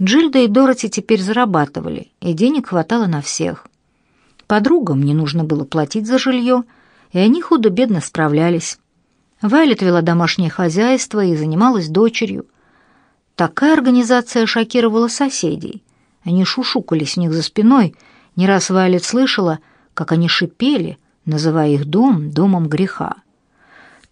Джильда и Дороти теперь зарабатывали, и денег хватало на всех. Подругам не нужно было платить за жилье, и они худо-бедно справлялись. Вайлет вела домашнее хозяйство и занималась дочерью. Такая организация шокировала соседей. Они шушукались у них за спиной. Не раз Вайлет слышала, как они шипели, называя их дом домом греха.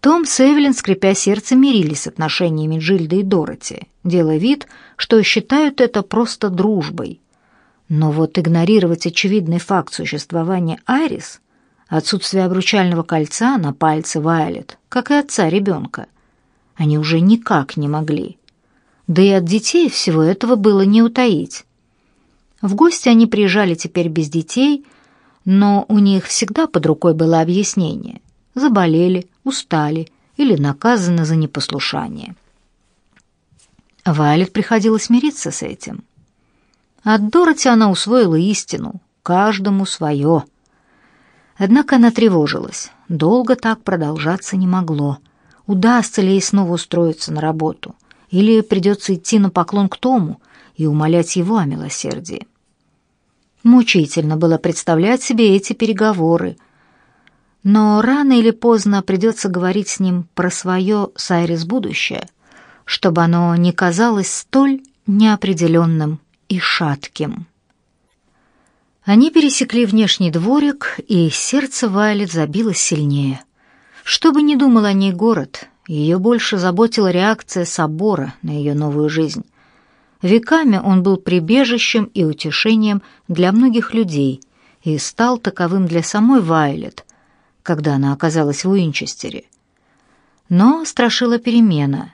Том с Эвелин, скрипя сердце, мирились с отношениями Джильды и Дороти, делая вид, что считают это просто дружбой. Но вот игнорировать очевидный факт существования Айрис, отсутствие обручального кольца на пальце Вайлет, как и отца ребенка, они уже никак не могли. Да и от детей всего этого было не утаить. В гости они приезжали теперь без детей, но у них всегда под рукой было объяснение. Заболели, устали или наказаны за непослушание. Вайлет приходилось мириться с этим. От Дороти она усвоила истину, каждому свое. Однако она тревожилась. Долго так продолжаться не могло. Удастся ли ей снова устроиться на работу? Или придется идти на поклон к Тому и умолять его о милосердии? Мучительно было представлять себе эти переговоры, но рано или поздно придется говорить с ним про свое Сайрис будущее, чтобы оно не казалось столь неопределенным и шатким. Они пересекли внешний дворик, и сердце Вайлет забилось сильнее. Что бы ни думал о ней город, ее больше заботила реакция собора на ее новую жизнь. Веками он был прибежищем и утешением для многих людей и стал таковым для самой Вайлет, когда она оказалась в Уинчестере. Но страшила перемена.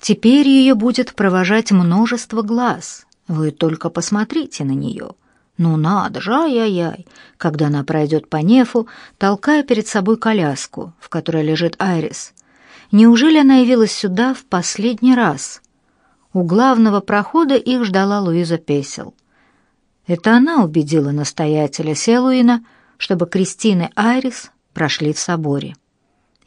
Теперь ее будет провожать множество глаз. Вы только посмотрите на нее. Ну надо же, ай-яй-яй, когда она пройдет по нефу, толкая перед собой коляску, в которой лежит Айрис. Неужели она явилась сюда в последний раз? У главного прохода их ждала Луиза Песел. Это она убедила настоятеля Селуина, чтобы Кристина Айрис прошли в соборе.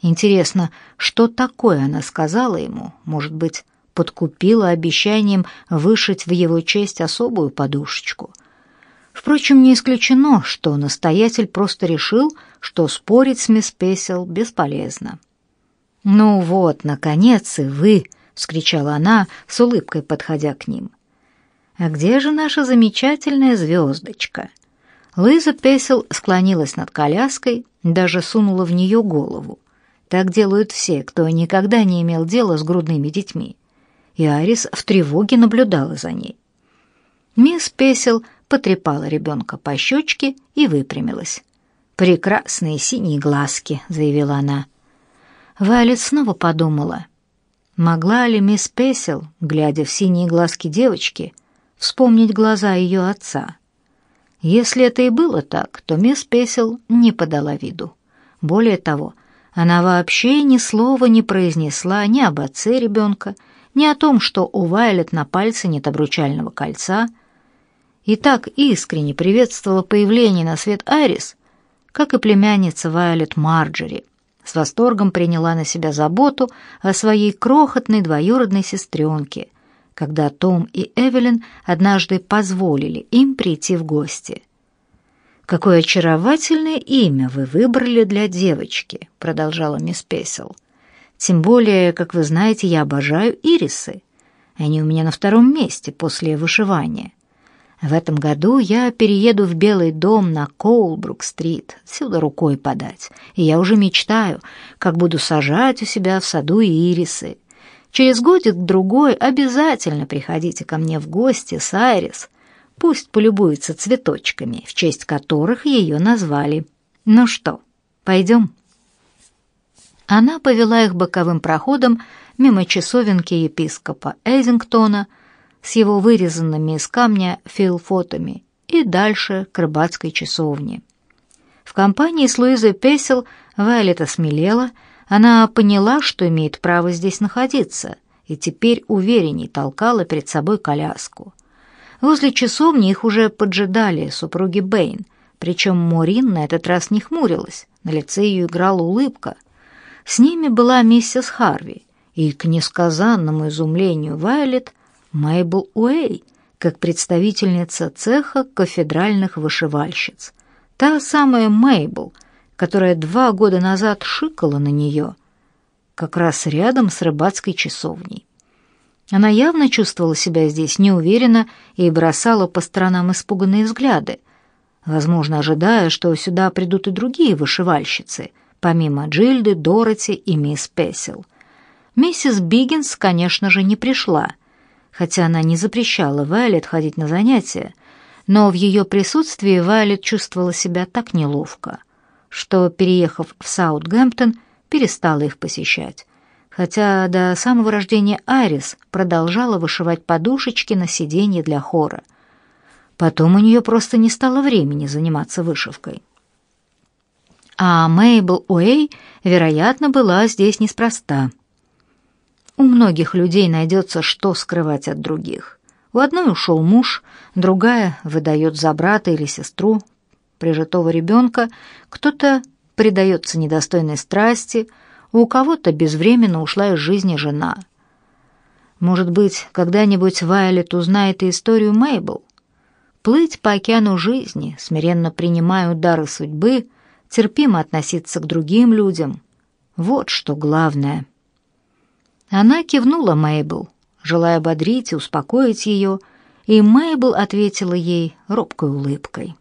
Интересно, что такое она сказала ему? Может быть, подкупила обещанием вышить в его честь особую подушечку? Впрочем, не исключено, что настоятель просто решил, что спорить с мисс Песел бесполезно. «Ну вот, наконец и вы!» — вскричала она, с улыбкой подходя к ним. «А где же наша замечательная звездочка?» Луиза Песел склонилась над коляской, даже сунула в нее голову. Так делают все, кто никогда не имел дела с грудными детьми. И Арис в тревоге наблюдала за ней. Мисс Песел потрепала ребенка по щечке и выпрямилась. «Прекрасные синие глазки», — заявила она. Вайлет снова подумала, могла ли мисс Песел, глядя в синие глазки девочки, вспомнить глаза ее отца. Если это и было так, то мисс Песел не подала виду. Более того, она вообще ни слова не произнесла ни об отце ребенка, ни о том, что у Вайлет на пальце нет обручального кольца, и так искренне приветствовала появление на свет Айрис, как и племянница Вайлет Марджери, с восторгом приняла на себя заботу о своей крохотной двоюродной сестренке, когда Том и Эвелин однажды позволили им прийти в гости. «Какое очаровательное имя вы выбрали для девочки», — продолжала мисс Песел. «Тем более, как вы знаете, я обожаю ирисы. Они у меня на втором месте после вышивания. В этом году я перееду в Белый дом на Коулбрук-стрит, сюда рукой подать, и я уже мечтаю, как буду сажать у себя в саду ирисы. Через годик-другой обязательно приходите ко мне в гости с Айрис. Пусть полюбуется цветочками, в честь которых ее назвали. Ну что, пойдем?» Она повела их боковым проходом мимо часовенки епископа Эйзингтона с его вырезанными из камня филфотами и дальше к рыбацкой часовне. В компании с Луизой Песел Вайлет осмелела она поняла, что имеет право здесь находиться, и теперь уверенней толкала перед собой коляску. Возле часовни их уже поджидали супруги Бэйн, причем Морин на этот раз не хмурилась, на лице ее играла улыбка. С ними была миссис Харви, и, к несказанному изумлению Вайлет, Мейбл Уэй, как представительница цеха кафедральных вышивальщиц. Та самая Мейбл, которая два года назад шикала на нее, как раз рядом с рыбацкой часовней. Она явно чувствовала себя здесь неуверенно и бросала по сторонам испуганные взгляды, возможно, ожидая, что сюда придут и другие вышивальщицы, помимо Джильды, Дороти и мисс Песел. Миссис Биггинс, конечно же, не пришла, хотя она не запрещала Вайлет ходить на занятия, но в ее присутствии Вайлет чувствовала себя так неловко, что, переехав в Саутгемптон, перестала их посещать хотя до самого рождения Айрис продолжала вышивать подушечки на сиденье для хора. Потом у нее просто не стало времени заниматься вышивкой. А Мейбл Уэй, вероятно, была здесь неспроста. У многих людей найдется, что скрывать от других. У одной ушел муж, другая выдает за брата или сестру прижитого ребенка, кто-то предается недостойной страсти – у кого-то безвременно ушла из жизни жена. Может быть, когда-нибудь Вайолет узнает и историю Мейбл? Плыть по океану жизни, смиренно принимая удары судьбы, терпимо относиться к другим людям — вот что главное. Она кивнула Мейбл, желая ободрить и успокоить ее, и Мейбл ответила ей робкой улыбкой.